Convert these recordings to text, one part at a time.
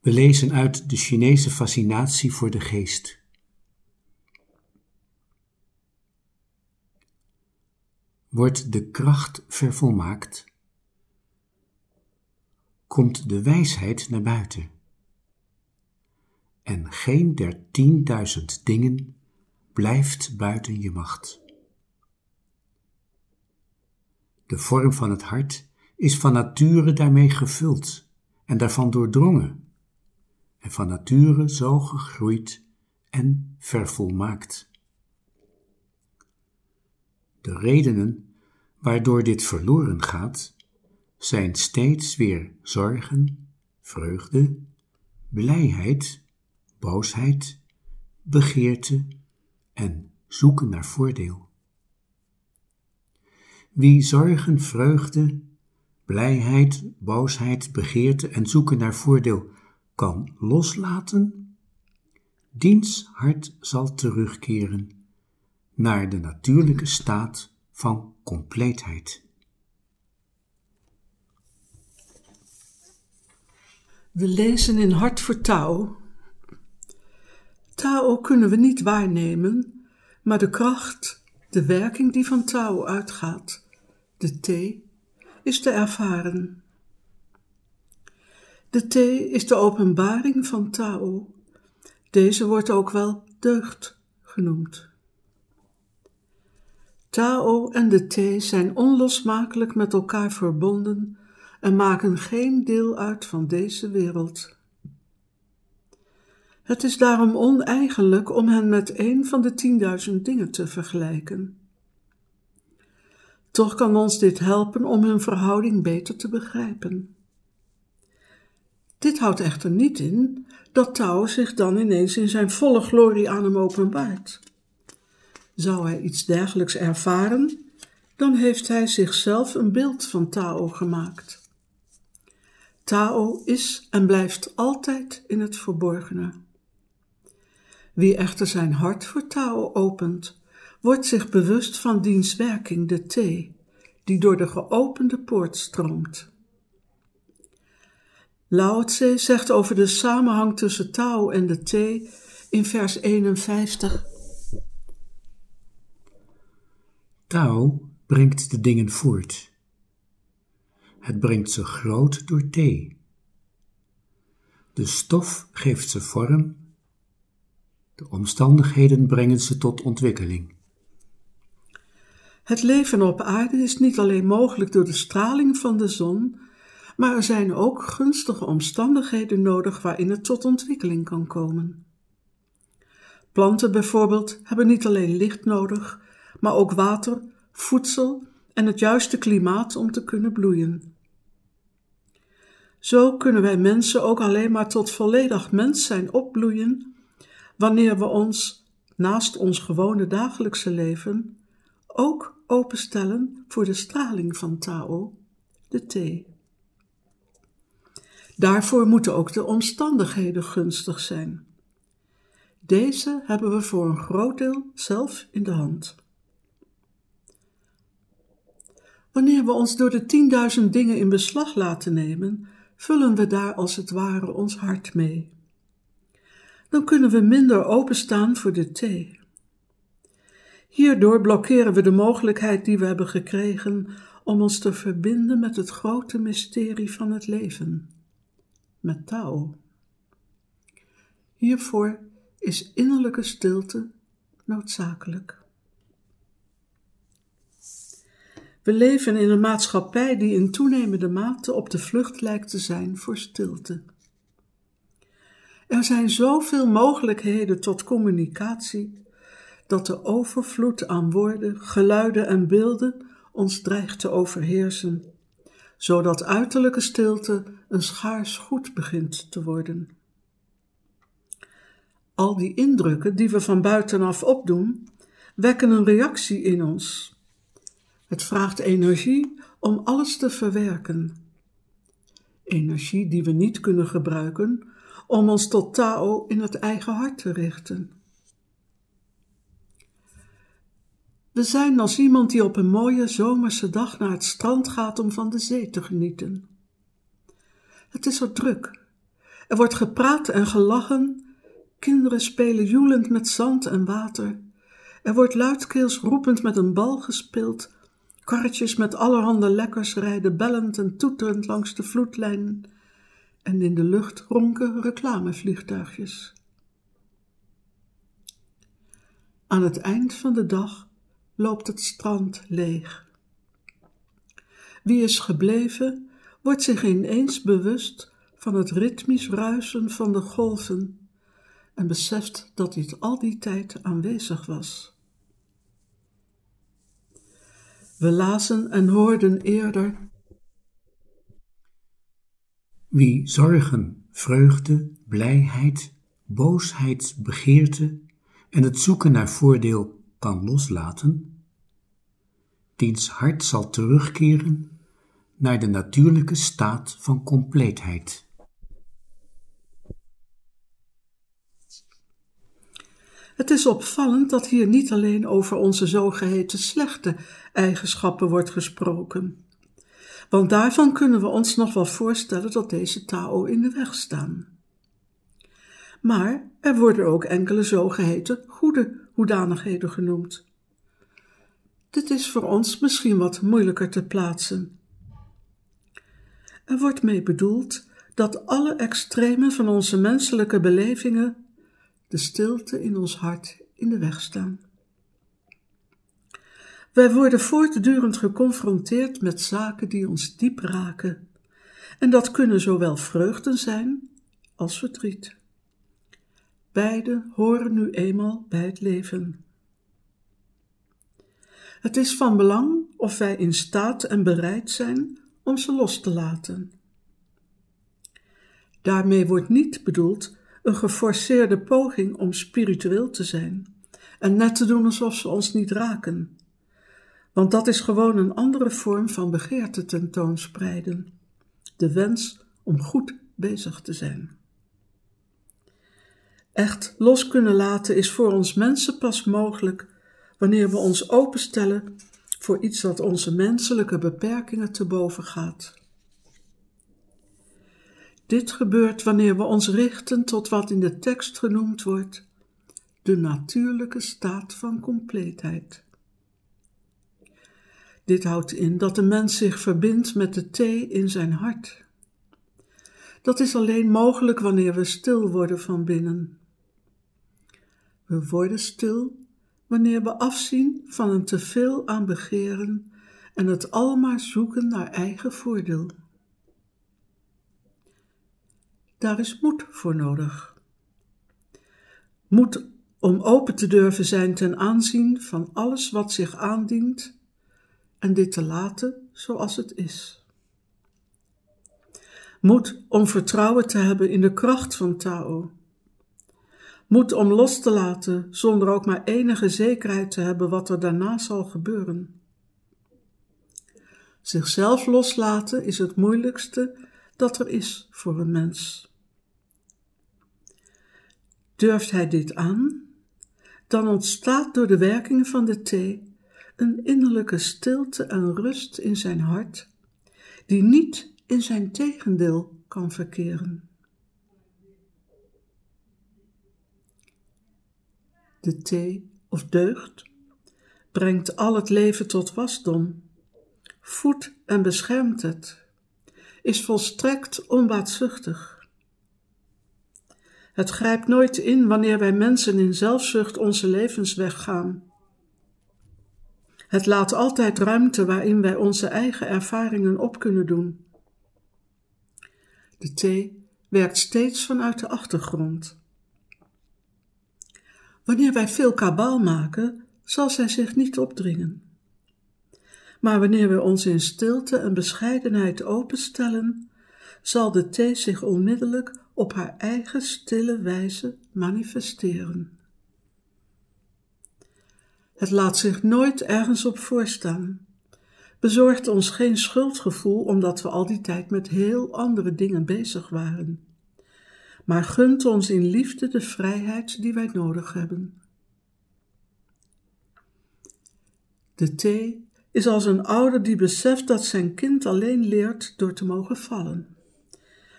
We lezen uit de Chinese fascinatie voor de geest. Wordt de kracht vervolmaakt, komt de wijsheid naar buiten. En geen der tienduizend dingen blijft buiten je macht. De vorm van het hart is van nature daarmee gevuld en daarvan doordrongen en van nature zo gegroeid en vervolmaakt. De redenen waardoor dit verloren gaat, zijn steeds weer zorgen, vreugde, blijheid, boosheid, begeerte en zoeken naar voordeel. Wie zorgen, vreugde, blijheid, boosheid, begeerte en zoeken naar voordeel kan loslaten, diens hart zal terugkeren naar de natuurlijke staat van compleetheid. We lezen in Hart voor Tao. Tao kunnen we niet waarnemen, maar de kracht, de werking die van Tao uitgaat, de T, is te ervaren. De T is de openbaring van Tao. Deze wordt ook wel deugd genoemd. Tao en de T zijn onlosmakelijk met elkaar verbonden en maken geen deel uit van deze wereld. Het is daarom oneigenlijk om hen met een van de tienduizend dingen te vergelijken. Toch kan ons dit helpen om hun verhouding beter te begrijpen. Dit houdt echter niet in dat Tao zich dan ineens in zijn volle glorie aan hem openbaart. Zou hij iets dergelijks ervaren, dan heeft hij zichzelf een beeld van Tao gemaakt. Tao is en blijft altijd in het verborgene. Wie echter zijn hart voor Tao opent, wordt zich bewust van diens werking, de thee, die door de geopende poort stroomt. Lao Tse zegt over de samenhang tussen Tao en de thee in vers 51. Tao brengt de dingen voort. Het brengt ze groot door thee. De stof geeft ze vorm, de omstandigheden brengen ze tot ontwikkeling. Het leven op aarde is niet alleen mogelijk door de straling van de zon, maar er zijn ook gunstige omstandigheden nodig waarin het tot ontwikkeling kan komen. Planten bijvoorbeeld hebben niet alleen licht nodig, maar ook water, voedsel en het juiste klimaat om te kunnen bloeien. Zo kunnen wij mensen ook alleen maar tot volledig mens zijn opbloeien wanneer we ons, naast ons gewone dagelijkse leven, ook openstellen voor de straling van Tao, de thee. Daarvoor moeten ook de omstandigheden gunstig zijn. Deze hebben we voor een groot deel zelf in de hand. Wanneer we ons door de tienduizend dingen in beslag laten nemen, vullen we daar als het ware ons hart mee. Dan kunnen we minder openstaan voor de thee. Hierdoor blokkeren we de mogelijkheid die we hebben gekregen om ons te verbinden met het grote mysterie van het leven met Tao. Hiervoor is innerlijke stilte noodzakelijk. We leven in een maatschappij die in toenemende mate op de vlucht lijkt te zijn voor stilte. Er zijn zoveel mogelijkheden tot communicatie dat de overvloed aan woorden, geluiden en beelden ons dreigt te overheersen zodat uiterlijke stilte een schaars goed begint te worden. Al die indrukken die we van buitenaf opdoen, wekken een reactie in ons. Het vraagt energie om alles te verwerken. Energie die we niet kunnen gebruiken om ons tot Tao in het eigen hart te richten. We zijn als iemand die op een mooie zomerse dag naar het strand gaat om van de zee te genieten. Het is er druk Er wordt gepraat en gelachen, kinderen spelen joelend met zand en water. Er wordt luidkeels roepend met een bal gespeeld, karretjes met allerhande lekkers rijden bellend en toeterend langs de vloedlijn en in de lucht ronken reclamevliegtuigjes. Aan het eind van de dag loopt het strand leeg. Wie is gebleven, wordt zich ineens bewust van het ritmisch ruisen van de golven en beseft dat dit al die tijd aanwezig was. We lazen en hoorden eerder. Wie zorgen, vreugde, blijheid, boosheid, begeerte en het zoeken naar voordeel kan loslaten, diens hart zal terugkeren naar de natuurlijke staat van compleetheid. Het is opvallend dat hier niet alleen over onze zogeheten slechte eigenschappen wordt gesproken. Want daarvan kunnen we ons nog wel voorstellen dat deze Tao in de weg staan. Maar er worden ook enkele zogeheten goede hoedanigheden genoemd. Dit is voor ons misschien wat moeilijker te plaatsen. Er wordt mee bedoeld dat alle extremen van onze menselijke belevingen de stilte in ons hart in de weg staan. Wij worden voortdurend geconfronteerd met zaken die ons diep raken, en dat kunnen zowel vreugden zijn als verdriet. Beide horen nu eenmaal bij het leven. Het is van belang of wij in staat en bereid zijn om ze los te laten. Daarmee wordt niet bedoeld een geforceerde poging om spiritueel te zijn en net te doen alsof ze ons niet raken. Want dat is gewoon een andere vorm van begeerte tentoonspreiden. De wens om goed bezig te zijn. Echt los kunnen laten is voor ons mensen pas mogelijk wanneer we ons openstellen voor iets dat onze menselijke beperkingen te boven gaat. Dit gebeurt wanneer we ons richten tot wat in de tekst genoemd wordt de natuurlijke staat van compleetheid. Dit houdt in dat de mens zich verbindt met de thee in zijn hart. Dat is alleen mogelijk wanneer we stil worden van binnen. We worden stil wanneer we afzien van een teveel aan begeren en het almaar zoeken naar eigen voordeel. Daar is moed voor nodig. Moed om open te durven zijn ten aanzien van alles wat zich aandient en dit te laten zoals het is. Moed om vertrouwen te hebben in de kracht van Tao. Moed om los te laten zonder ook maar enige zekerheid te hebben wat er daarna zal gebeuren. Zichzelf loslaten is het moeilijkste dat er is voor een mens. Durft hij dit aan, dan ontstaat door de werking van de thee een innerlijke stilte en rust in zijn hart, die niet in zijn tegendeel kan verkeren. De thee of deugd brengt al het leven tot wasdom, voedt en beschermt het, is volstrekt onbaatzuchtig het grijpt nooit in wanneer wij mensen in zelfzucht onze levensweg gaan. Het laat altijd ruimte waarin wij onze eigen ervaringen op kunnen doen. De thee werkt steeds vanuit de achtergrond. Wanneer wij veel kabaal maken, zal zij zich niet opdringen. Maar wanneer we ons in stilte en bescheidenheid openstellen, zal de thee zich onmiddellijk op haar eigen stille wijze manifesteren. Het laat zich nooit ergens op voorstaan. Bezorgt ons geen schuldgevoel omdat we al die tijd met heel andere dingen bezig waren. Maar gunt ons in liefde de vrijheid die wij nodig hebben. De thee is als een ouder die beseft dat zijn kind alleen leert door te mogen vallen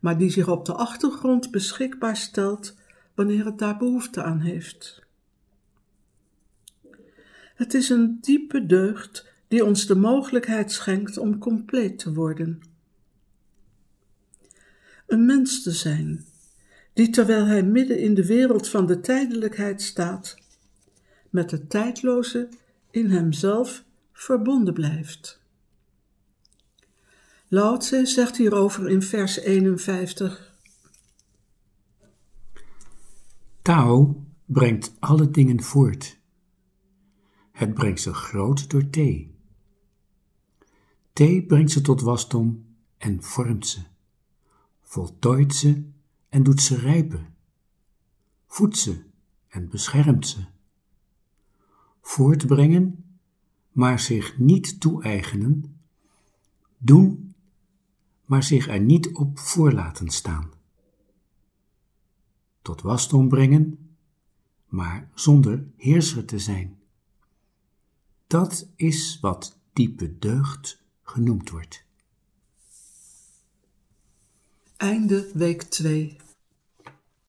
maar die zich op de achtergrond beschikbaar stelt wanneer het daar behoefte aan heeft. Het is een diepe deugd die ons de mogelijkheid schenkt om compleet te worden. Een mens te zijn, die terwijl hij midden in de wereld van de tijdelijkheid staat, met het tijdloze in hemzelf verbonden blijft. Lao zegt hierover in vers 51. Tao brengt alle dingen voort. Het brengt ze groot door thee. Thee brengt ze tot wasdom en vormt ze, voltooit ze en doet ze rijpen, voedt ze en beschermt ze. Voortbrengen, maar zich niet toe-eigenen, doen, maar zich er niet op voor laten staan. Tot wasdom brengen, maar zonder heerser te zijn. Dat is wat diepe deugd genoemd wordt. Einde week 2